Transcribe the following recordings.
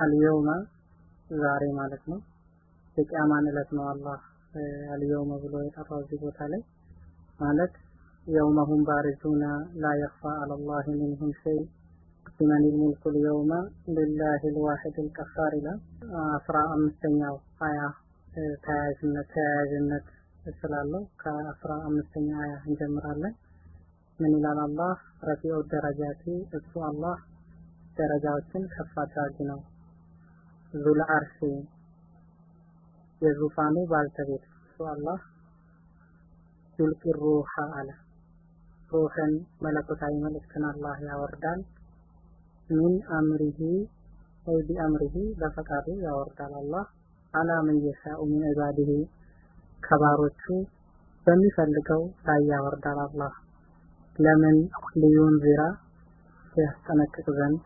አልየውመ ዛሬ ማለት ነው። የቂያማን ዕለት ነው አላህ አልየውመ ብሎ የጠራው እዚህ ቦታ ላይ ማለት የውመሁም ባሪዙና ላ የኽፋ አለላህ ሚንሁም ሸይ ሊመን ልሙልኩ ልየውመ ሊላህ ልዋሒድ ልቀፋር ይላል። አስራ አምስተኛው አያ ተያያዥነት ተያያዥነት ስላለው ከአስራ አምስተኛ አያ እንጀምራለን። ምን ይላል አላህ? ረፊዑ ደረጃቲ እሱ አላህ ደረጃዎችን ከፍ አድራጊ ነው ዙል አርሽ የዙፋኑ ባልተቤት እሱ አላህ ዩልቂ ሩሃ አለ። ሩህን መለኮታዊ መልእክትን አላህ ያወርዳል። ሚን አምሪሂ ወይ ቢአምሪሂ በፈቃዱ ያወርዳል አላህ። አላ መን የሻኡ ሚን ዒባዲሂ ከባሮቹ በሚፈልገው ላይ ያወርዳል አላህ። ለምን ሊዩንዚራ ያስጠነቅቅ ዘንድ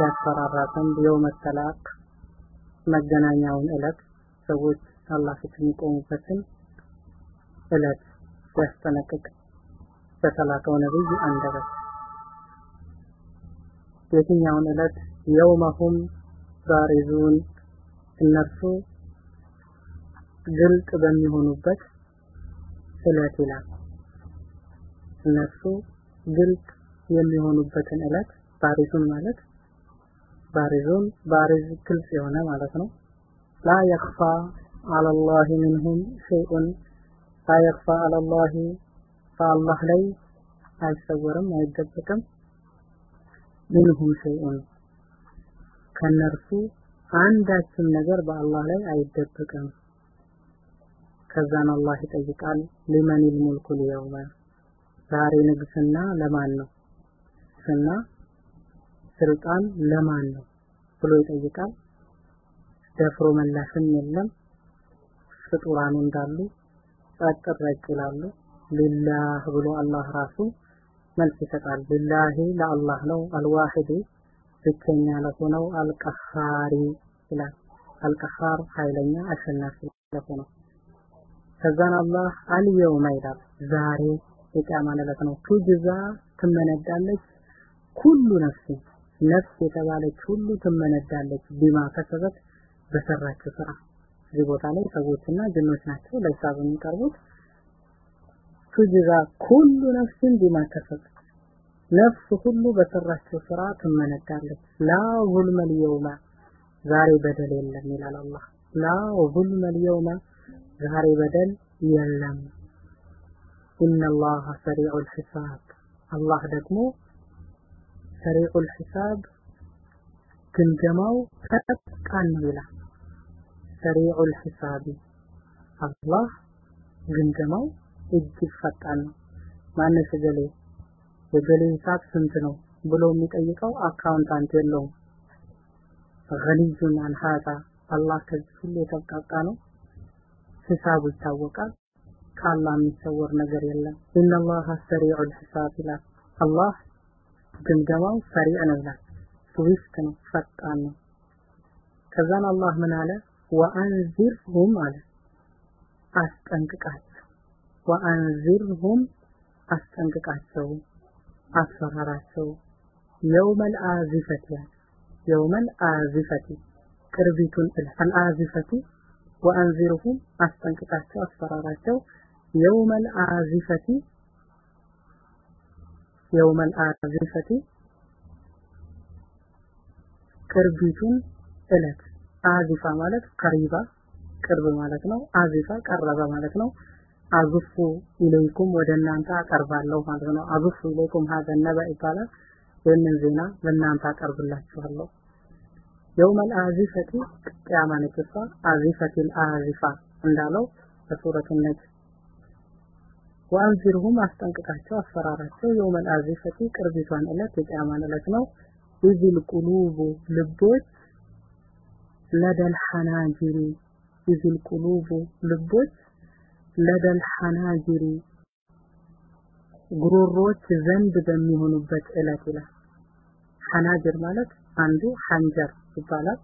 ያስፈራራ የውመ ተላቅ መገናኛውን እለት ሰዎች አላህ ፊት የሚቆሙበትን እለት ያስጠነቅቅ በተላከው ነብይ አንደበት። የትኛውን እለት የውመሁም ባሪዙን እነርሱ ግልጥ በሚሆኑበት እለት ይላል። እነሱ ግልጥ የሚሆኑበትን እለት ባሪዙን ማለት ባሪዙን ባሪዝ ግልጽ የሆነ ማለት ነው። ላ የኽፋ አለላህ ምንሁም ሸይኡን ላ የኽፋ አለላህ በአላህ ላይ አይሰወርም አይደበቅም ምንሁም ሸይኡን ከነርሱ አንዳችም ነገር በአላህ ላይ አይደበቅም። ከዛን አላህ ይጠይቃል ሊመን ልሙልኩ ልየውመ ዛሬ ንግስና ለማን ነው? ስና ስልጣን ለማን ነው ብሎ ይጠይቃል? ደፍሮ መላሽም የለም። ፍጡራኑ እንዳሉ ጸጥ ረጭ ይላሉ። ሊላህ ብሎ አላህ ራሱ መልስ ይሰጣል። ሊላሂ ለአላህ ነው አልዋሂድ ብቸኛ ለሆነው አልቀሃሪ ይላል። አልቀሃር ኃይለኛ አሸናፊ ለሆነው ከዛን አላህ አልየውመ ይላል። ዛሬ የቂያማ ነው። ቱጅዛ ትመነዳለች። ኩሉ ነፍስ ነፍስ የተባለች ሁሉ ትመነዳለች። ቢማ ከሰበት በሰራችው ስራ እዚህ ቦታ ላይ ሰዎችና ጅኖች ናቸው ለሂሳብ የሚቀርቡት። ቱጅዛ ኩሉ ነፍስን ቢማ ከሰበት ነፍስ ሁሉ በሰራችው ስራ ትመነዳለች። ላ ዙልመ ልየውመ ዛሬ በደል የለም ይላል አላህ። ላ ዙልመ ልየውመ ዛሬ በደል የለም። ኢነላህ ሰሪዑል ሒሳብ። አላህ ደግሞ ሰሪዑል ሒሳብ ግምገማው ፈጣን ነው ይላል። سريع الحساب አላህ ግምገማው እጅግ ፈጣን ነው። ማነሽ ገሌ የገሌ ሂሳብ ስንት ነው ብሎ የሚጠይቀው accountant የለውም። غني عن هذا አላህ ከዚህ ሁሉ የተብቃቃ ነው። ሂሳቡ ይታወቃል። ከአላህ የሚሰወር ነገር የለም። إن الله سريع الحساب ይላል። አላህ ግምገማው سريع ነው ይላል። ስዊፍት ነው ፈጣን ነው። ከዛን አላህ ምን አለ? ወአንዚርሁም አለ አስጠንቅቃቸው። ወአንዚርሁም አስጠንቅቃቸው አስፈራራቸው። የውመል አዚፈት ያለ የውመል አዚፈቲ ቅርቢቱን አልአዚፈቲ ወአንዚርሁም አስጠንቅቃቸው አስፈራራቸው። የውመል አዚፈቲ የውመል አዚፈቲ ቅርቢቱን እለት አዚፋ ማለት ቀሪባ ቅርብ ማለት ነው። አዚፋ ቀረበ ማለት ነው። አዙፉ ኢለይኩም ወደ እናንተ አቀርባለሁ ማለት ነው። አዙፉ ኢለይኩም ሀዘ ነበ ይባላል። ይህንን ዜና ለእናንተ አቀርብላችኋለሁ። የውመል አዚፈቲ ቅያማ ነች አዚፈቲል አዚፋ እንዳለው በሱረቱ ነጅም ወአንዚርሁም አስጠንቅቃቸው አስፈራራቸው። የውመል አዚፈቲ ቅርቢቷን ዕለት የቅያማን ዕለት ነው። ኢዚል ቁሉቡ ልቦች ለደል ሐናጅሪ ኢዚል ቁሉቡ ልቦች ለደል ሐናጅሪ ጉሮሮች ዘንድ በሚሆኑበት ዕለት ይላል። ሐናጅር ማለት አንዱ ሐንጀር ይባላል።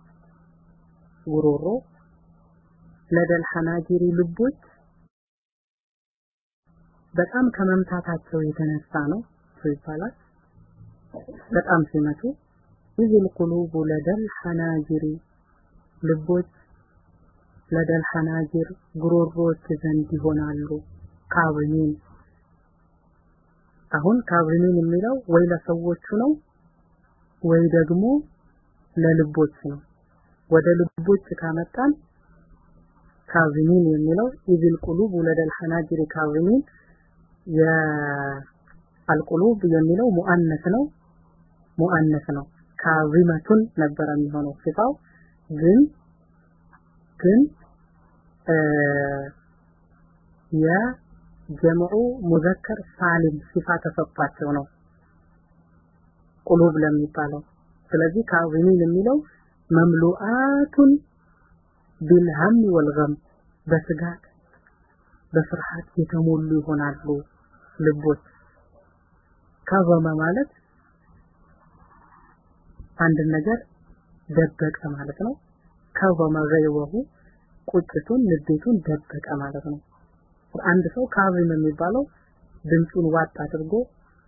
ጉሮሮ لدى الحناجر ልቦች በጣም ከመምታታቸው የተነሳ ነው ይባላል። በጣም ሲመቱ إذ القلوب لدى الحناجر ልቦች لدى الحناجر ጉሮሮች ዘንድ ይሆናሉ كاظمين አሁን كاظمين የሚለው ወይ ለሰዎቹ ነው ወይ ደግሞ ለልቦች ነው። ወደ ልቦች ካመጣን كاظمين የሚለው إذ القلوب لدى الحناجر كاظمين የ القلوب የሚለው مؤنث ነው። مؤنث ነው። كاظمة ነበረ የሚሆነው صفة ው። ግን ግን የ جمع مذكر سالم صفة ተሰጥቷቸው ነው ቁሉብ ለሚባለው። ስለዚህ ካዚሚን የሚለው መምሉአቱን ቢልሀም ወልገም በስጋት በፍርሃት የተሞሉ ይሆናሉ ልቦች ከዘመ ማለት አንድ ነገር ደበቀ ማለት ነው። ከዘመ ገይወሁ ቁጭቱን ንዴቱን ደበቀ ማለት ነው። አንድ ሰው ካዚም የሚባለው ድምፁን ዋጥ አድርጎ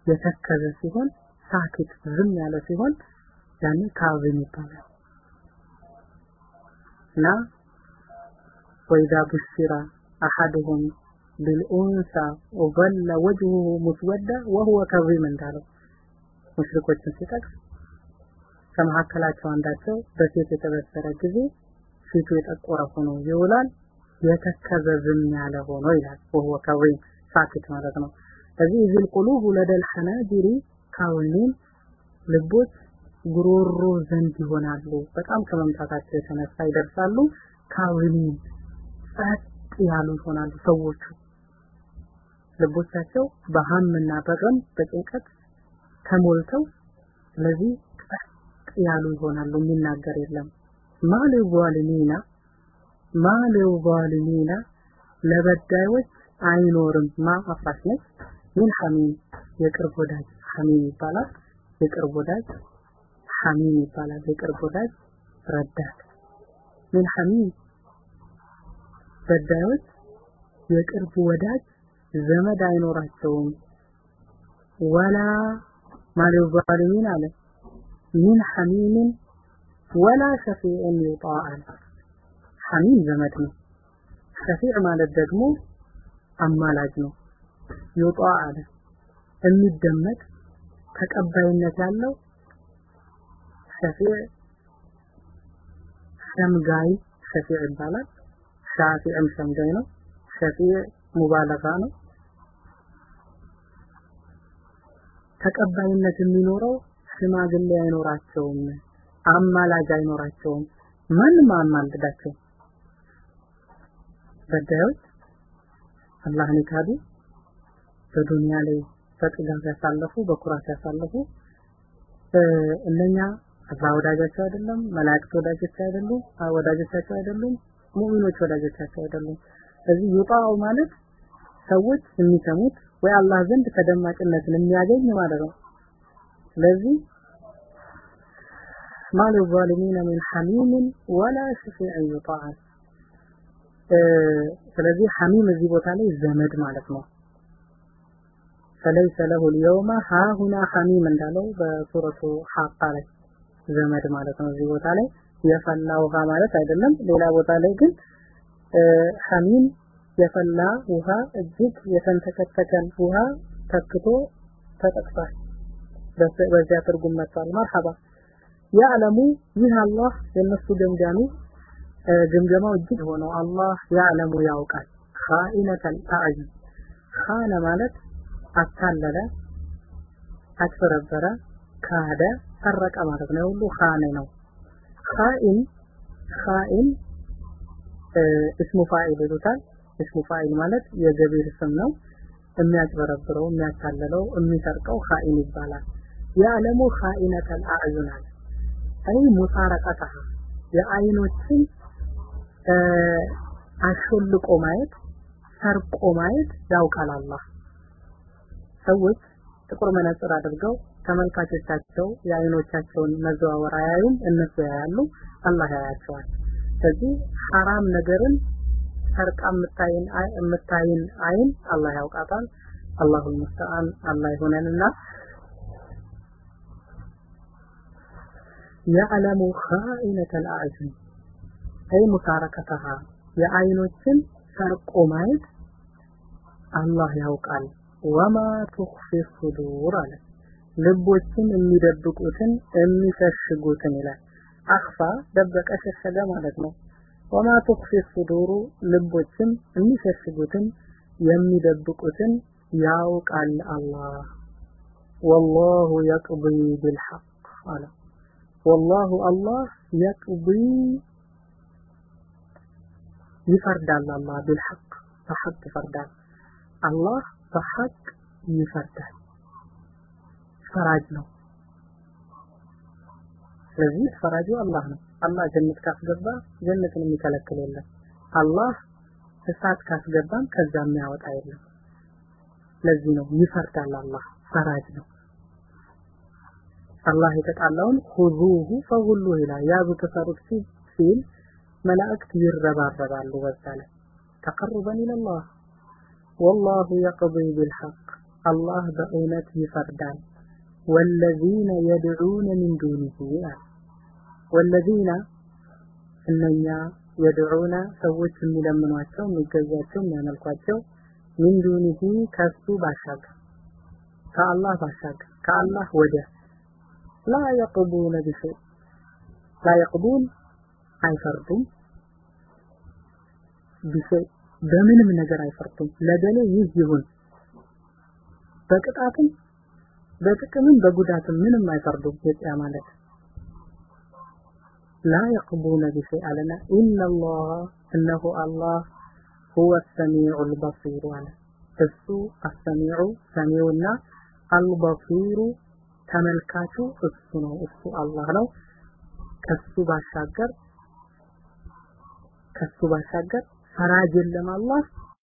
የተከዘ ሲሆን ሳኪት ዝም ያለ ሲሆን ያኔ ካዚም ይባላል። እና ወኢዛ ቡሽራ አሐዱሁም ቢልኡንሳ ወበለ ወጅሁሁ ሙስወዳ ወሁወ ከዚም እንዳለው ሙሽሪኮችን ሲጠቅስ ከመካከላቸው አንዳቸው በሴት የተበሰረ ጊዜ ፊቱ የጠቆረ ሆኖ ይውላል የተከዘ ዝም ያለ ሆኖ ይላል። ወሁወ ከዚም ሳኪት ማለት ነው። ስለዚህ እዚል ቁሉብ ለደል ሐናጅሪ ካውኒን ልቦች ጉሮሮ ዘንድ ይሆናሉ። በጣም ከመምታታቸው የተነሳ ይደርሳሉ። ካውኒን ጸጥ ያሉ ይሆናሉ ሰዎቹ ልቦቻቸው በሀምና በገም በጭንቀት ተሞልተው ስለዚህ ያሉ ይሆናሉ የሚናገር የለም። ማል ዛሊሚና ማል ዛሊሚና ለበዳዮች አይኖርም። ማ አፍራሽ ነች? ምን ሐሚም? የቅርብ ወዳጅ ሐሚም ይባላል። የቅርብ ወዳጅ ሐሚም ይባላል። የቅርብ ወዳጅ ረዳት። ምን ሐሚም? በዳዮች የቅርብ ወዳጅ ዘመድ አይኖራቸውም። ወላ ማለው ዛሊሚን አለ። ምን ሐሚምን ወላ ሸፊዕን ይጣአል ሐሚም ዘመድ ነው። ሸፊዕ ማለት ደግሞ አማላጅ ነው። ይውጣ አለ የሚደመጥ ተቀባይነት ያለው ሸፊዕ ሸምጋይ ሸፊዕ ይባላል። ሻፊዕም ሸምጋይ ነው። ሸፊዕ ሙባለጋ ነው ተቀባይነት የሚኖረው ሽማግሌ አይኖራቸውም አማላጅ አይኖራቸውም። ማንም አማልዳቸው በዳዮች አላህን የካዱ በዱንያ ላይ በጥጋብ ያሳለፉ በኩራት ያሳለፉ እነኛ አላህ ወዳጃቸው አይደለም መላእክት ወዳጆቻቸው አይደሉም ወዳጆቻቸው አይደሉም ሙእሚኖች ወዳጆቻቸው አይደሉም። ስለዚህ ይጣው ማለት ሰዎች የሚሰሙት ወይ አላህ ዘንድ ተደማጭነትን የሚያገኝ ማለት ነው። ስለዚህ ማሉ ዛሊሚን ሚን ሐሚምን ወላ ሸፊዕን ዩጣዓን ስለዚህ ሐሚም እዚህ ቦታ ላይ ዘመድ ማለት ነው። ፈለይሰ ለሁ ልየውመ ሃሁና ሐሚም እንዳለው በሱረቱ ሐቃ ላይ ዘመድ ማለት ነው። እዚህ ቦታ ላይ የፈላ ውሃ ማለት አይደለም። ሌላ ቦታ ላይ ግን ሐሚም የፈላ ውሃ እጅግ የተንተከተከን ውሃ ተክቶ ተጠቅሷል። በዚያ ትርጉም መጥቷል። መርሐባ። ያዕለሙ ይህ አላህ የነሱ ገምጋሚ ግምገማው እጅግ ሆነው አላህ ያዕለሙ ያውቃል። ኻኢነተል አዕዩን ኻነ ማለት አታለለ አጭበረበረ ካደ ሰረቀ ማለት ነው። ሁሉ ኻነ ነው። خائن خائن اسم فاعل ይሉታል اسم فاعل ማለት የገቢር ስም ነው። የሚያጭበረብረው የሚያታለለው የሚሰርቀው خائن ይባላል። يعلم خائنة الأعين አለ። أي مسارقتها የአይኖችን አሾልቆ ማየት ሰርቆ ማየት ያውቃል አላህ። ሰዎች ጥቁር መነጽር አድርገው ተመልካቾቻቸው የአይኖቻቸውን መዘዋወር አያዩም እነሱ ያያሉ አላህ ያያቸዋል። ስለዚህ ሐራም ነገርን ሰርቃ የምታይን የምታይን አይን አላህ ያውቃታል። አላሁ ሙስተዓን አላህ ይሆነንና ያዕለሙ ኻኢነተል አዕዩን አይ ሙታረከተሃ የአይኖችን ሰርቆ ማየት አላህ ያውቃል። ወማ ትኽፊ ሱዱር አለ ልቦችን የሚደብቁትን የሚፈሽጉትን ይላል። አኽፋ ደበቀ ሸሸገ ማለት ነው። ወማ ትኽፊ ሱዱሩ ልቦችን የሚሸሽጉትን የሚደብቁትን ያውቃል አላህ ወላሁ የቅዲ ቢልሐቅ አለ ወላሁ አላህ የቅዲ ይፈርዳል አላህ ቢልሐቅ በሐቅ ይፈርዳል አላህ በሐቅ ይፈርዳል ፈራጅ ነው. ስለዚህ ፈራጁ አላህ ነው አላህ ጀነት ካስገባ ጀነትን የሚከለክል የለም። አላህ እሳት ካስገባም ከዛ የሚያወጣ የለም። ለዚህ ነው ይፈርዳል አላህ ፈራጅ ነው። አላህ የተጣላውን ሁዙሁ ፈሁሉ ይላል። ያዙ ተሰሩት ሲል መላእክት ይረባረባሉ በዛ ላይ። ተቀርበን ኢለላህ ወላሁ የቅዲ ቢልሐቅ አላህ በእውነት ይፈርዳል። ወለዚነ የድዑነ ሚን ዱኒሂ ይላል ወለዚነ እነኛ የድዑነ ሰዎች የሚለምኗቸው የሚገዛቸው የሚያመልኳቸው ሚን ዱኒሂ ከሱ ባሻገር ከአላህ ባሻገር ከአላህ ወዲያ ላ የቅዱነ ቢሸይ ላ የቅዱን አይፈርዱም ቢሸይ በምንም ነገር አይፈርዱም። ለገሌ ይህ ይሁን። በቅጣትም በጥቅምም በጉዳትም ምንም አይፈርዱም። የቂያ ማለት لا يقضون بشيء علنا إن الله إنه الله هو السميع البصير على እሱ አሰሚዑ ሰሚውና አልበሲሩ ተመልካቹ እሱ ነው እሱ አላህ ነው ከሱ ባሻገር ከሱ ባሻገር ፈራጅ የለም አላህ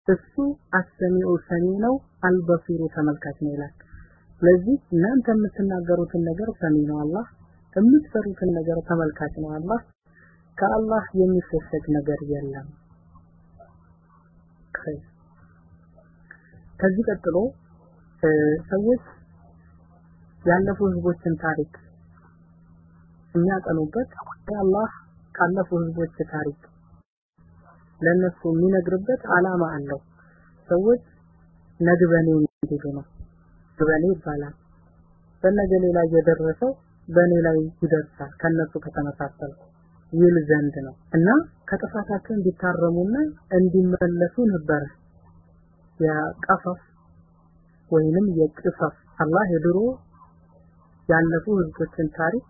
እሱ አሰሚዑ ሰሚ ነው አልበሲሩ ተመልካች ነው ይላል ስለዚህ እናንተ የምትናገሩትን ነገር ሰሚ ነው አላህ የምትሰሩትን ነገር ተመልካች ነው አላህ? ከአላህ የሚሸሸግ ነገር የለም። ከዚህ ቀጥሎ ሰዎች ያለፉ ህዝቦችን ታሪክ የሚያጠኑበት አላህ ካለፉ ህዝቦች ታሪክ ለነሱ የሚነግርበት አላማ አለው። ሰዎች ነግበኔ እንዲሉ ነው። ግበኔ ይባላል። በነገሌ ላይ የደረሰው በእኔ ላይ ይደርሳል ከነሱ ከተመሳሰሉ ይል ዘንድ ነው። እና ከጥፋታቸው እንዲታረሙና እንዲመለሱ ነበረ የቀፈፍ ወይንም የቅፈፍ አላህ የድሮ ያለፉ ህዝቦችን ታሪክ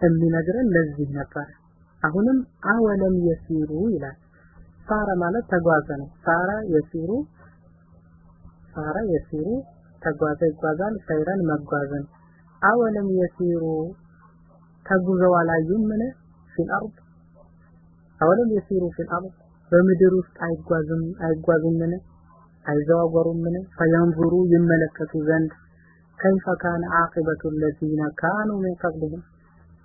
የሚነግረን ለዚህ ነበር። አሁንም አወለም የሲሩ ይላል። ሳረ ማለት ተጓዘ ነው። ሳረ የሲሩ ሳረ የሲሩ ተጓዘ ይጓዛል። ሰይረን መጓዝን አወለም የሲሩ ተጉዘው አላዩም ምን في أولم يسيروا في በምድር ውስጥ አይጓዙም አይጓዙም ምን አይዘዋወሩም ምን فينظروا ይመለከቱ ዘንድ كيف كان عاقبة الذين كانوا من قبلهم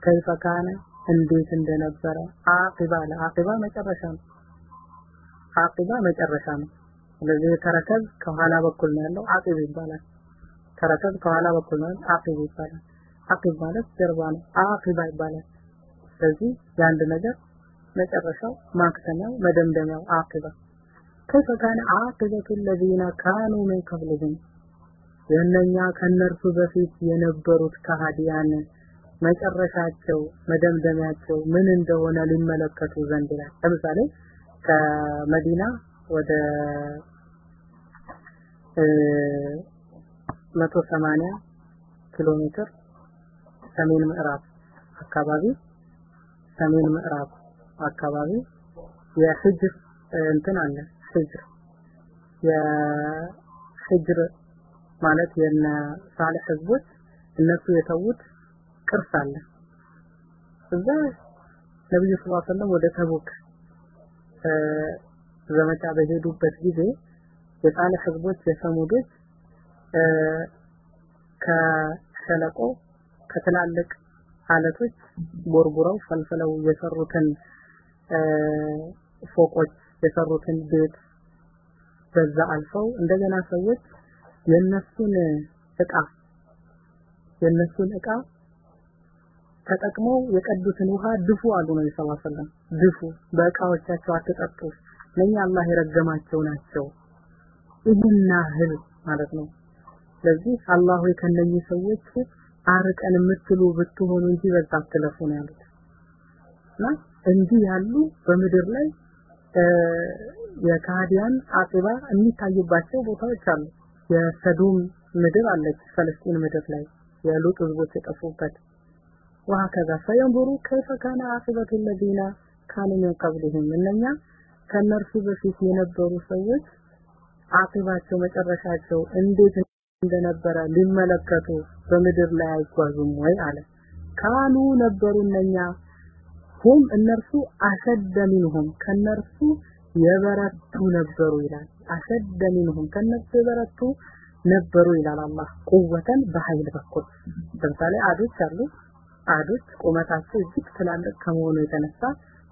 كيف كان እንዴት እንደነበረ عاقبة ለ عاقبة መጨረሻ عاقبة መጨረሻ ስለዚህ ተረከዝ ከኋላ በኩል ነው ያለው። عقب ይባላል። ተረከዝ ከኋላ በኩል ነው አቂብ ይባላል አቂብ ማለት ጀርባ ነው አቂባ ይባላል ስለዚህ የአንድ ነገር መጨረሻው ማክተሚያው መደምደሚያው አቂባ كيف كان عاقبة الذين كانوا من قبلهم የእነኛ ከነርሱ በፊት የነበሩት ከሃዲያን መጨረሻቸው መደምደሚያቸው ምን እንደሆነ ሊመለከቱ ዘንድ ይላል ለምሳሌ ከመዲና ወደ መቶ ሰማንያ ኪሎ ሜትር ሰሜን ምዕራብ አካባቢ ሰሜን ምዕራብ አካባቢ የህጅር እንትን አለ ህጅር። የህጅር ማለት የነ ሳልህ ህዝቦች እነሱ የተዉት ቅርስ አለ። እዛ ነብዩ ሰለላሁ ዐለይሂ ወደ ተቡክ ዘመቻ በሄዱበት ጊዜ የሳልህ ህዝቦች የሰሙዶች ከሸለቆ ከትላልቅ አለቶች ቦርቡረው ፈልፍለው የሰሩትን ፎቆች የሰሩትን ቤት በዛ አልፈው እንደገና ሰዎች የነሱን እቃ የነሱን እቃ ተጠቅመው የቀዱትን ውሃ ድፉ አሉ ነው ሰለላሁ ድፉ በእቃዎቻቸው አትጠጡ ለኛ አላህ የረገማቸው ናቸው። ይህን ያህል ማለት ነው ስለዚህ አላህ ሆይ ከነኚህ ሰዎች አርቀን የምትሉ ብትሆኑ እንጂ በዛ አትለፉ ነው ያሉት እና እንዲህ ያሉ በምድር ላይ የካዲያን አቂባ የሚታይባቸው ቦታዎች አሉ የሰዱም ምድር አለች ፈለስጢን ምድር ላይ የሉጥ ህዝቦች የጠፉበት وهكذا فينظروا كيف كان عاقبة الذين كانوا من قبلهم እነኛ ከነርሱ በፊት የነበሩ ሰዎች አቂባቸው መጨረሻቸው እንዴት እንደነበረ ሊመለከቱ በምድር ላይ አይጓዙም ወይ አለ። ካኑ ነበሩ እነኛ። ሁም እነርሱ አሸደ ሚንሁም ከነርሱ የበረቱ ነበሩ ይላል። አሸደ ሚንሁም ከነርሱ የበረቱ ነበሩ ይላል አላህ። ቁወተን በኃይል በኩል። ለምሳሌ አዶች አሉ። አዶች ቁመታቸው እጅግ ትላልቅ ከመሆኑ የተነሳ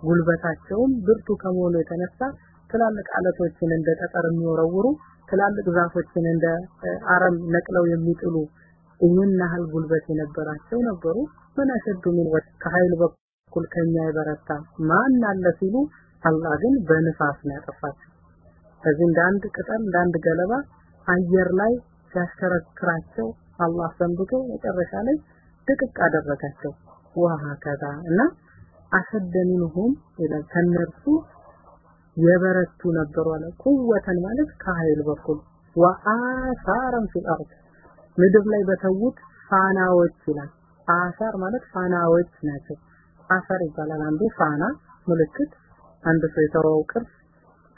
ጉልበታቸውም ብርቱ ከመሆኑ የተነሳ ትላልቅ አለቶችን እንደ ጠጠር የሚወረውሩ ትላልቅ ዛፎችን እንደ አረም ነቅለው የሚጥሉ ይህን ጉልበት የነበራቸው ነበሩ። ምን ምን ከኃይል በኩል ከኛ የበረታ ማን አለ? ሲሉ አላህ ግን በንፋስ ነው ያጠፋቸው። ከዚህ እንደ አንድ ቅጠል እንደ አንድ ገለባ አየር ላይ ሲያሽከረክራቸው አላህ ሰንብቶ መጨረሻ ላይ ድቅቅ አደረጋቸው። وهكذا እና أشد ይላል። ከነርሱ የበረቱ ነበሩ አለ። ቁወተን ማለት ከኃይል በኩል وآثارا في الأرض ምድር ላይ በተዉት ፋናዎች ይላል። آثار ማለት ፋናዎች ናቸው። آثار ይባላል። አንዱ ፋና ምልክት አንድ ሰው የተወው ቅርስ።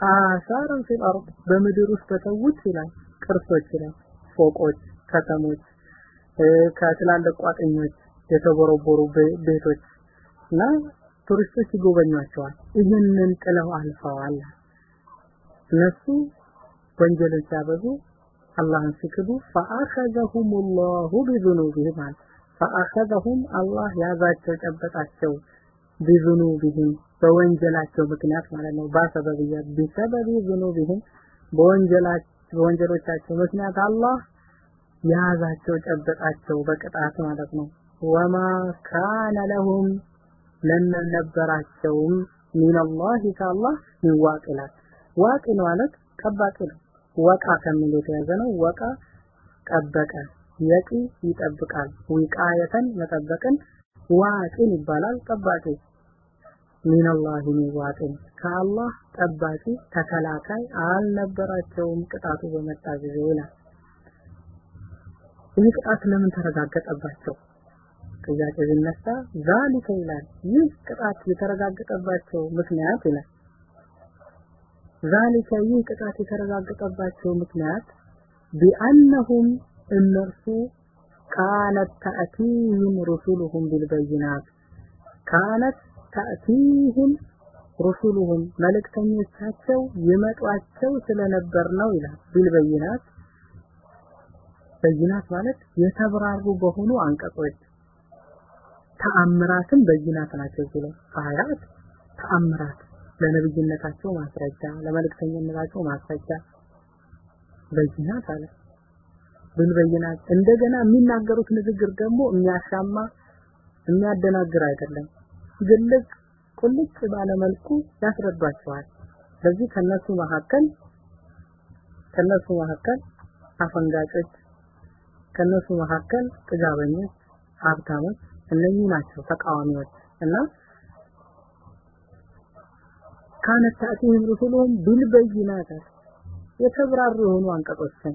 آثارا في الأرض በምድር ውስጥ በተዉት ይላል። ቅርሶች ይላል። ፎቆች ከተሞች ከትላልቅ ቋጥኞች የተቦረቦሩ ቤቶች እና ቱሪስቶች ይጎበኟቸዋል። ይህንን ጥለው አልፈዋል። እነሱ ወንጀልን ሲያበዙ አላህን ሲክዱ فأخذهم الله بذنوبهم አለ فأخذهم አላህ ያዛቸው ጨበጣቸው ቢዙኑቢህም በወንጀላቸው ምክንያት ማለት ነው። ባሰበብያ ቢሰበቢ ዙኑቢህም በወንጀሎቻቸው ምክንያት አላህ ያዛቸው ጨበጣቸው በቅጣት ማለት ነው። ወማ ካነ ለሁም ለምን ነበራቸውም ሚንላህ ከአላህ ሚን ዋቂላት ዋቂ ማለት ጠባቂ ነው። ወቃ ከሚል የተያዘ ነው። ወቃ ጠበቀ የቂ ይጠብቃል ዊቃየተን መጠበቅን ዋቂን ይባላል። ጠባቂ ሚንላህ ሚን ዋቂን ከአላህ ጠባቂ ተከላካይ አልነበራቸውም። ቅጣቱ በመጣ ጊዜ ይላል። ይህ ቅጣት ለምን ተረጋገጠባቸው ጥያቄ ቢነሳ ዛሊከ ይላል። ይህ ቅጣት የተረጋገጠባቸው ምክንያት ይላል። ዛሊከ ይህ ቅጣት የተረጋገጠባቸው ምክንያት ቢአነሁም እነርሱ ካነት ተእቲህም ሩሱሉሁም ቢልበይናት። ካነት ተእቲህም ሩሱሉሁም መልእክተኞቻቸው ይመጧቸው ስለነበር ነው ይላል። ቢልበይናት። በይናት ማለት የተብራሩ በሆኑ አንቀጾች ተአምራትም በይናት ናቸው ሲለው አያት ተአምራት ለነብይነታቸው ማስረጃ ለመልእክተኝነታቸው ማስረጃ በይናት አለ ብልበይናት እንደገና የሚናገሩት ንግግር ደግሞ የሚያሻማ የሚያደናግር አይደለም። ግልጽ ቁልጭ ባለ መልኩ ያስረዷቸዋል። ስለዚህ ከነሱ መካከል ከነሱ መካከል አፈንጋጮች ከነሱ መካከል ጥጋበኞች ሀብታሞች እነኚህ ናቸው ተቃዋሚዎች። እና ካነት ተአቲህም ሩሱሉሁም ቢልበይናት የተብራሩ የሆኑ አንቀጾችን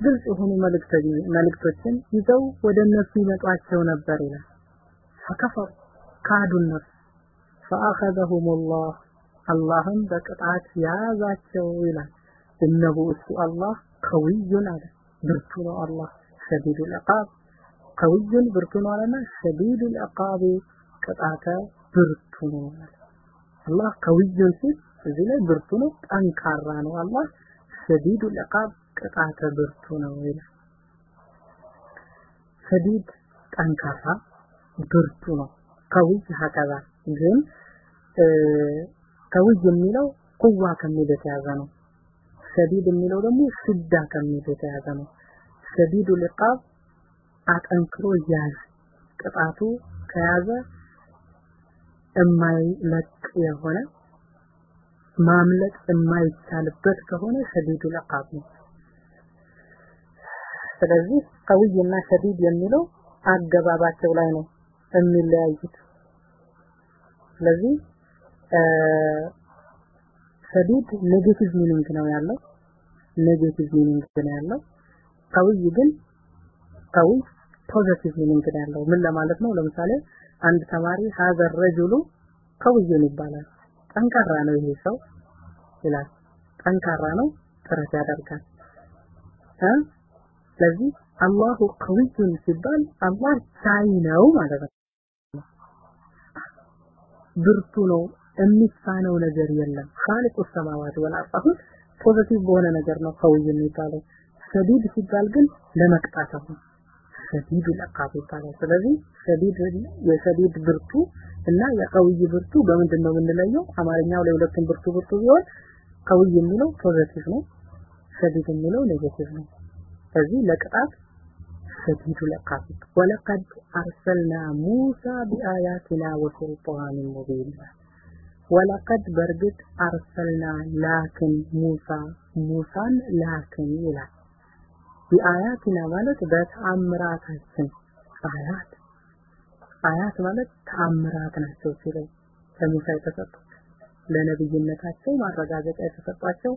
ግልጽ የሆኑ መልእክቶችን ይዘው ወደ እነሱ ይመጧቸው ነበር ይላል። ፈከፈሩ ካዱ እነርሱ። ፈአኸዘሁም ላህ አላህም በቅጣት ያዛቸው ይላል። እነሁ እሱ አላህ ከውዩን አለ ብርቱ ነው አላህ ሸዲዱ ከውዩን ብርቱ ነው አለና ሸዲዱ ልዕቃብ ቅጣተ ብርቱ ነው። አላህ ከውዩን ሲል እዚህ ላይ ብርቱ ነው ጠንካራ ነው። አላህ ሸዲዱ ልዕቃብ ቅጣተ ብርቱ ነው ይላል። ሸዲድ ጠንካራ ብርቱ ነው። ከውይ ሀከዛ ግን ከውይ የሚለው ቁዋ ከሚል የተያዘ ነው። ሸዲድ የሚለው ደግሞ ሽዳ ከሚል የተያዘ ነው። ሸዲዱ ልቃብ አጠንክሮ ያዝ ቅጣቱ ከያዘ የማይለቅ የሆነ ማምለጥ የማይቻልበት ከሆነ شديد العقاب ነው። ስለዚህ قوي ና شديد የሚለው አገባባቸው ላይ ነው የሚለያዩት። ስለዚህ شديد negative meaning ነው ያለው negative meaning ነው ያለው። قوي ግን قوي positive meaning ያለው። ምን ለማለት ነው? ለምሳሌ አንድ ተማሪ هذا الرجل قوي ይባላል። ጠንካራ ነው ይሄ ሰው ይላል። ጠንካራ ነው፣ ጥረት ያደርጋል። ስለዚህ الله قوي ሲባል አላህ ቻይ ነው ማለት ነው። ብርቱ ነው፣ የሚሳነው ነገር የለም። خالق السماوات والأرض አሁን በሆነ ነገር ነው قوي የሚባለው። شديد ሲባል ግን ለመቅጣት አሁን شديد العقاب ይባላል። ስለዚህ شديد የ شديد ብርቱ እና የ قوي ብርቱ በምንድን ነው የምንለየው? አማርኛው ላይ ሁለቱም ብርቱ ብርቱ ቢሆን قوي የሚለው positive ነው፣ شديد የሚለው negative ነው። ስለዚህ ለቅጣት شديد العقاب ولقد አርሰልና ሙሳ ቢአያቲና ወሱልጣን ሙቢን ወለቀድ በእርግጥ አርሰልና ላክን ሙሳ ሙሳን ላክን ይላል። ቢአያቲና ማለት በተአምራታችን አያት አያት ማለት ተአምራት ናቸው ሲለው ለሙሳ የተሰጡት ለነብይነታቸው ማረጋገጫ የተሰጧቸው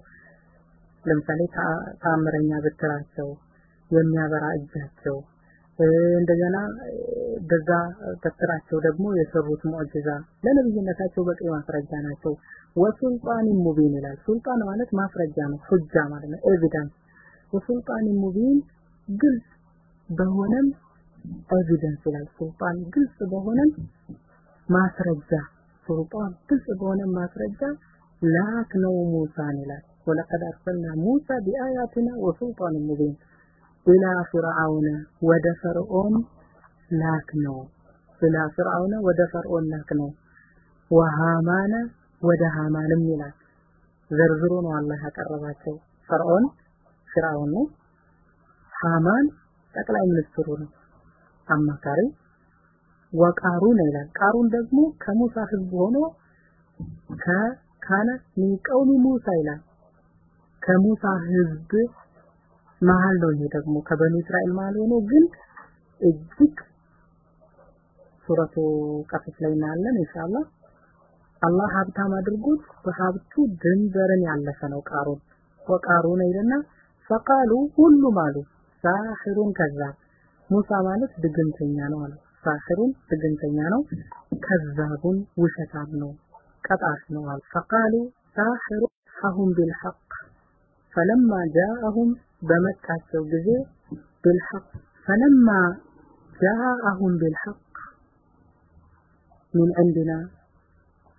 ለምሳሌ ተአምረኛ ብትራቸው የሚያበራ እጃቸው እንደገና በዛ በትራቸው ደግሞ የሰሩት معجزة ለነብይነታቸው በቂ ማስረጃ ናቸው። وسلطان مبين ይላል። سلطان ማለት ማስረጃ ነው፣ حجة ማለት ነው፣ evidence وسلطان مبين ግልጽ በሆነም evidence ይላል። سلطان ግልጽ በሆነም ማስረጃ سلطان ግልጽ በሆነ ማስረጃ ላክ ነው ሙሳን ይላል። ولقد أرسلنا موسى بآياتنا وسلطان مبين ኢላ ፍርዓውነ ወደ ፈርዖን ላክ ነው። ኢላ ፍርዓውነ ወደ ፈርዖን ላክ ነው። ወሃማነ ወደ ሃማንም ይላል። ዘርዝሮ ነው አላህ ያቀረባቸው። ፈርዖን ነው። ሃማን ጠቅላይ ሚኒስትሩ ነው፣ አማካሪ ወቃሩን ይላል። ቃሩን ደግሞ ከሙሳ ህዝብ ሆኖ ከካነ ሚን ቀውሚ ሙሳ ይላል። ከሙሳ ህዝብ መሀል ነው። ይሄ ደግሞ ከበኑ እስራኤል መሀል ሆኖ ግን እጅግ ሱረቱ ቀሰስ ላይ እናያለን ኢንሻአላህ አላህ ሀብታም አድርጎት በሀብቱ ድንበርን ያለፈ ነው ቃሩን ወቃሩን ይልና ፈቃሉ ሁሉም አሉ ሳሒሩን ከዛብ ሙሳ ማለት ድግምተኛ ነው አሉ ሳሒሩን ድግምተኛ ነው ከዛቡን ውሸታም ነው ቀጣሽ ነው አሉ ፈቃሉ ሳሒሩ አሁን ቢልሐቅ ፈለማ ጃአሁም በመጣቸው ጊዜ ቢልሐቅ ፈለማ ጃአሁም ቢልሐቅ من عندنا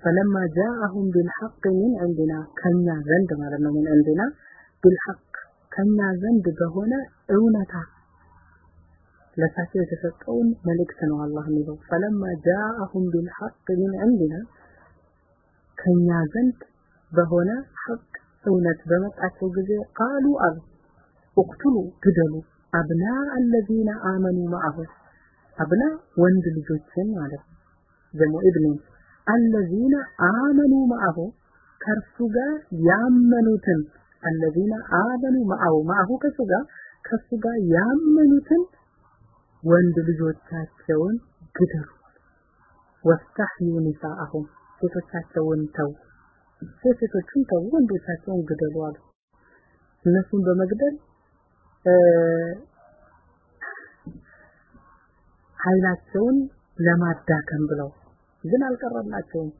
فلما جاءهم بالحق من عندنا كنا ዘንድ ማለት ነው من عندنا بالحق ከኛ ዘንድ በሆነ እውነታ ለሳቸው የተሰጠውን መልእክት ነው አላህ የሚለው። ፈለማ ጃአሁም ቢልሐቅ ሚን ዕንዲና ከኛ ዘንድ በሆነ ሐቅ እውነት በመጣቸው ጊዜ ቃሉ አሉ ግደሉ አብና አለዚነ አመኑ ማአሁ አብና ወንድ ልጆችን ማለት ደግሞ ኢብኑን አለዚነ አመኑ ማአሁ ከእርሱ ጋር ያመኑትን አለዚነ አመኑ ማአሁ ማአሁ ከሱ ጋር ከሱ ጋር ያመኑትን ወንድ ልጆቻቸውን ግደሉ። ወስተህዩ ኒሳአሁም ሴቶቻቸውን ተው ሴቶቹን ተው ወንዶቻቸውን ግደሉ አሉ። እነሱን በመግደል ኃይላቸውን ለማዳከም ብለው ግን አልቀረላቸውም።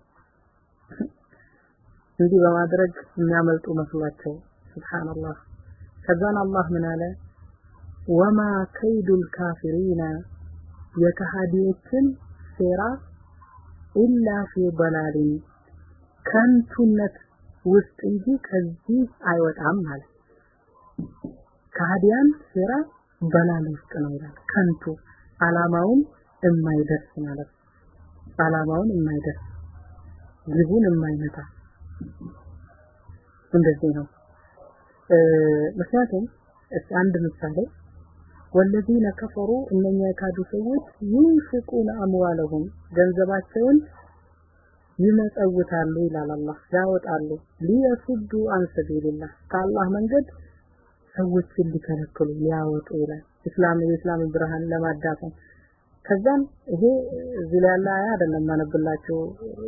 እንዲህ በማድረግ የሚያመልጡ መስሏቸው ሱብሃንአላህ ከዛን አላህ ምን አለ ወማ ከይዱል ካፊሪና የከሃዲዎችን ሴራ ኢላ ፊ በላሊን ከንቱነት ውስጥ እንጂ ከዚህ አይወጣም ማለት ከሃዲያን ሴራ በላል ውስጥ ነው ይላል ከንቱ አላማውን የማይደርስ ማለት አላማውን የማይደርስ ግቡን የማይመታ እንደዚህ ነው ምክንያቱም እስቲ አንድ ምሳሌ። ወለዚነ ከፈሩ እነኛ የካዱ ሰዎች ይንፍቁን አምዋለሁም ገንዘባቸውን ይመጸውታሉ ይላል አላህ ያወጣሉ። ሊየሱዱ አን ሰቢልላህ መንገድ ሰዎችን ሊከለክሉ ሊያወጡ ይላል። እስላም የእስላም ብርሃን ለማዳፈን ከዛም ይሄ እዚህ አይደለም ማነብላችሁ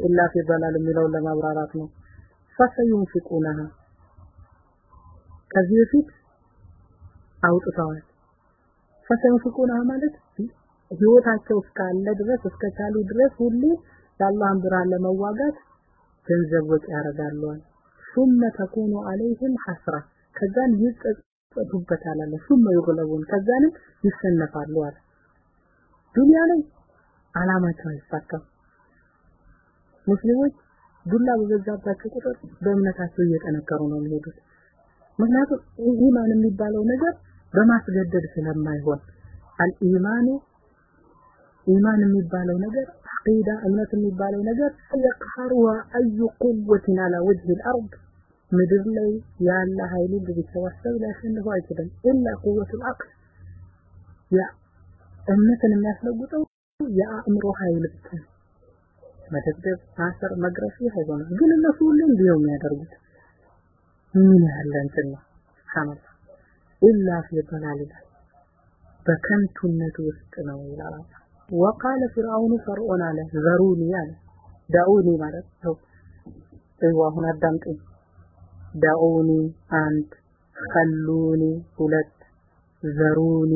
ኢላ ፊ የሚለውን ለማብራራት ነው። ፈሰዩንፊቁናሃ ከዚህ በፊት አውጥተዋል ፈሰዩንፊቁነሃ ማለት ህይወታቸው እስካለ ድረስ እስከቻሉ ድረስ ሁሉ የአላህን ብርሃን ለመዋጋት ገንዘብ ወጪ ያደርጋሉ ثم تكون عليهم حسرة ከዛን ይጸጸቱበታል አለ ثم يغلبون ከዛንም ይሰነፋሉ አለ ዱንያ ላይ አላማቸው አይሳካም ሙስሊሞች ዱላ በበዛባቸው ቁጥር በእምነታቸው እየጠነከሩ ነው የሚሄዱት ምክንያቱም ኢማን የሚባለው ነገር በማስገደድ ስለማይሆን አልኢማኑ ኢማን የሚባለው ነገር አቂዳ እምነት የሚባለው ነገር የቅሐሩዋ አዩ ቁወትን አላ ወጅህ ልአርድ ምድር ላይ ያለ ኃይሉ ቢሰባሰብ ሊያሸንፈው አይችልም። ኢላ ቁወቱ ልአቅል ያ እምነትን የሚያስለውጠው የአእምሮ ኃይል ብቻ መደብደብ ማሰር መግረፍ ይህ ግን እነሱ ሁሌ እንዲህ የሚያደርጉት ምን ያህል እንትን ነው ሱብሃንአላህ ኢላ ፊ ضلال ይላል በከንቱነት ውስጥ ነው ይላል ወቃለ ፍርዓውን ፈርዖን አለ ዘሩኒ አለ ዳኡኒ ማለት ነው እዩ አሁን አዳምጡኝ ዳኡኒ አንድ ከሉኒ ሁለት ዘሩኒ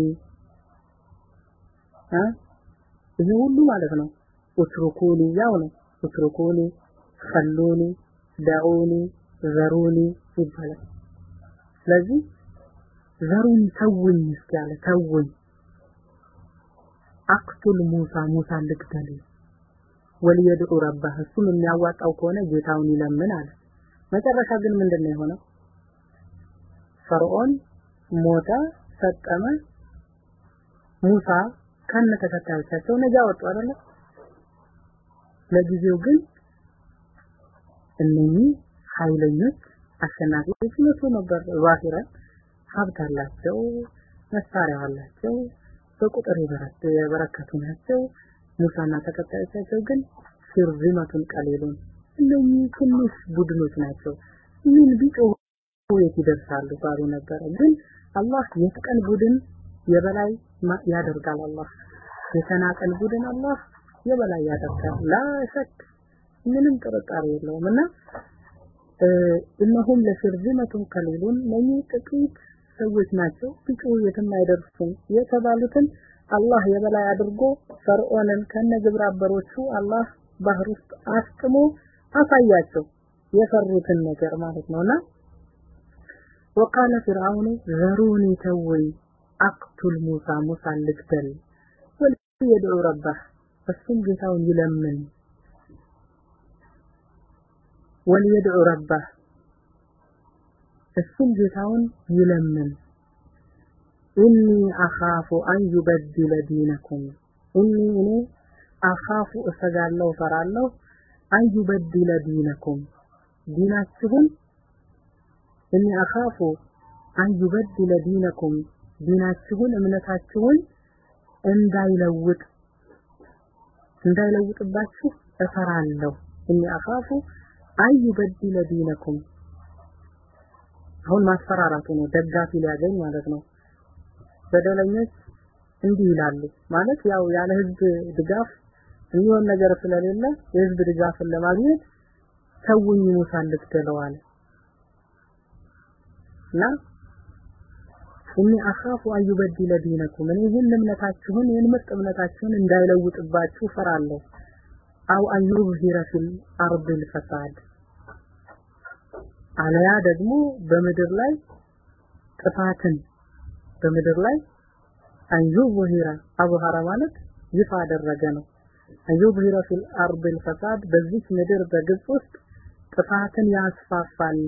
ይሄ ሁሉ ማለት ነው ኡትሩኩኒ ያው ነው ኡትሩኩኒ ከሉኒ ዳኡኒ ዘሩኒ ይባላል። ስለዚህ ዘሩኒ ተውኝ እስኪ አለ። ተውኝ። አቅቱል ሙሳ ሙሳ ልግደል ወልየድዑ ረባህ እሱም የሚያዋጣው ከሆነ ጌታውን ይለምን አለ። መጨረሻ ግን ምንድነው የሆነው? ፈርዖን ሞተ ሰጠመ። ሙሳ ከነ ተከታዮቻቸው ነጃ ወጡ አይደለ? ለጊዜው ግን እነኚህ ኃይለኞች አሸናፊዎች ይመስሉ ነበር። ዛሂረን ሀብት አላቸው መሳሪያ አላቸው በቁጥር የበረከቱ ናቸው። ሙሳና ተከታዮቻቸው ግን ሽርዚመቱን ቀሊሉን እነኚህ ትንሽ ቡድኖች ናቸው። ምን ቢጮሁ የት ይደርሳሉ? ባሉ ነበረ። ግን አላህ የቀን ቡድን የበላይ ያደርጋል። አላህ የተናቀን ቡድን አላህ የበላይ ያደርጋል። ላ ሸክ ምንም ጥርጣሬ የለውም። እና እነሁም ለሽርዚመቱን ቀሊሉን ለኚህ ጥቂት ሰዎች ናቸው። ቢጮሁ የትም አይደርሱም የተባሉትን አላህ የበላይ አድርጎ ፈርዖንን ከነ ግብረ አበሮቹ አላህ ባህር ውስጥ አስጥሞ አሳያቸው የፈሩትን ነገር ማለት ነውና ወቃለ ፍርዓውን ዘሩኒ ተወኝ አቅቱል ሙሳ ሙሳ ልግደል ወልየድዑ ረባህ እሱም ጌታውን ይለምን ወልየድዑ ረባህ እሱም ጌታውን ይለምን። إني أخاف أن يبدل دينكم። إني እኔ أخاف እሰጋለሁ ፈራለሁ أن يبدل دينكم። ዲናችሁን إني أخاف أن يبدل دينكم። ዲናችሁን እምነታችሁን እንዳይለውጥ እንዳይለውጥባችሁ እፈራለሁ። إني أخاف አን ዩበድለ ዲነኩም። አሁን ማስፈራራቱ ነው ደጋፊ ሊያገኝ ማለት ነው። በደለኞች እንዲህ ይላሉ። ማለት ያው ያለ ህዝብ ድጋፍ የሚሆን ነገር ስለሌለ የህዝብ ድጋፍን ለማግኘት ተውኝ ሙሳን ልትገለው እና እኒ አኻፉ አን ዩበድለ ዲነኩም እኔ ይህን እምነታችሁን ይህን ምርጥ እምነታችሁን እንዳይለውጥባችሁ ፈራለሁ أو أن يظهر في الأرض الفساد አለያ ደግሞ በምድር ላይ ጥፋትን በምድር ላይ أن يظهر أظهر ማለት ይፋ አደረገ ነው። أن يظهر في الأرض الفساد በዚች ምድር በግብፅ ውስጥ ጥፋትን ያስፋፋል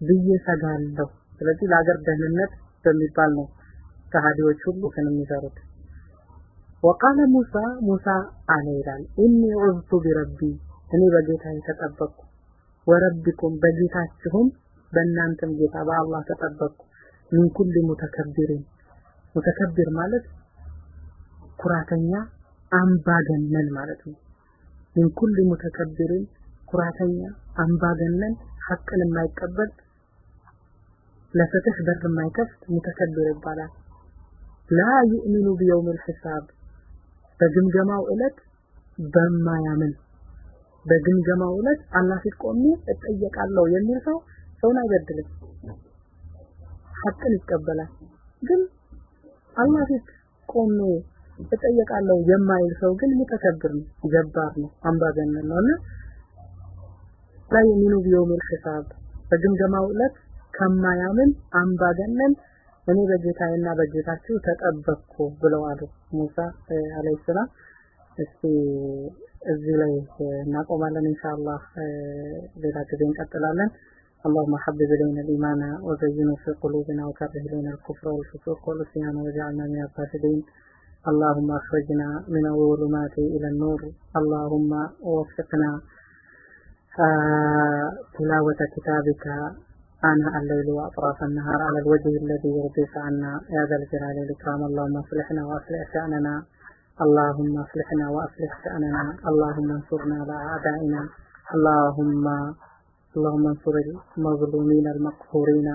ብዬ ሰጋለሁ። ስለዚህ ለሀገር ደህንነት በሚባል ነው ከሃዲዎች ሁሉ ከን የሚሰሩት وقال موسى ሙሳ አለ ይላል إني عذت بربي እኔ በጌታ ተጠበቅኩ وربكم በጌታችሁም በእናንተም ጌታ በአላህ ተጠበቅኩ من كل متكبر። متكبر ማለት ኩራተኛ አምባገነን ማለት ነው። من كل متكبر ኩራተኛ አምባገነን ሐቅን የማይቀበል ለፍትህ በር የማይከፍት متكبر ይባላል። ላ ዩእሚኑ ቢየውም ልሒሳብ በግምገማው ዕለት በማያምን በግምገማው ዕለት አላህ ፊት ቆሜ እጠየቃለሁ የሚል ሰው ሰውን አይበድልም። ሐቅን ይቀበላል። ግን አላህ ፊት እጠየቃለሁ የማይል ሰው ግን ሙተከብር ነው ጀባር ነው አምባገነን ነውና ላይ የሚኑ ቢየውም ሒሳብ በግምገማው ዕለት ከማያምን አምባገነን እኔ በጌታዬና በጌታችሁ ተጠበቅኩ ብለው አሉ ሙሳ አለይሂ ሰላም እስቲ እዚህ ላይ እናቆማለን ኢንሻአላህ ሌላ ጊዜ እንቀጥላለን اللهم حبب إلينا الإيمان وزينه في قلوبنا وكره إلينا الكفر والفسوق والعصيان واجعلنا من الراشدين اللهم أخرجنا من الظلمات إلى النور اللهم وفقنا آه تلاوة كتابك آناء الليل وأطراف النهار على الوجه الذي يرضيك عنا. يا ذا الجلال والإكرام اللهم أصلحنا وأصلح شأننا. اللهم أصلحنا وأصلح شأننا. اللهم انصرنا على أعدائنا. اللهم اللهم انصر المظلومين المقهورين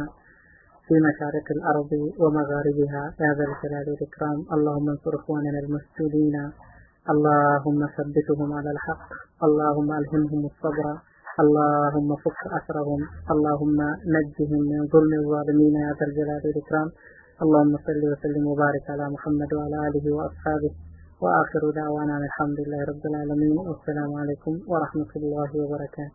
في مشارق الأرض ومغاربها. يا ذا الجلال والإكرام اللهم انصر إخواننا المسجونين اللهم ثبتهم على الحق. اللهم ألهمهم الصبر. اللهم فك أسرهم اللهم نجهم من ظلم الظالمين يا ذا الجلال والإكرام. اللهم صل وسلم وبارك على محمد وعلى آله وأصحابه. وآخر دعوانا الحمد لله رب العالمين. والسلام عليكم ورحمة الله وبركاته.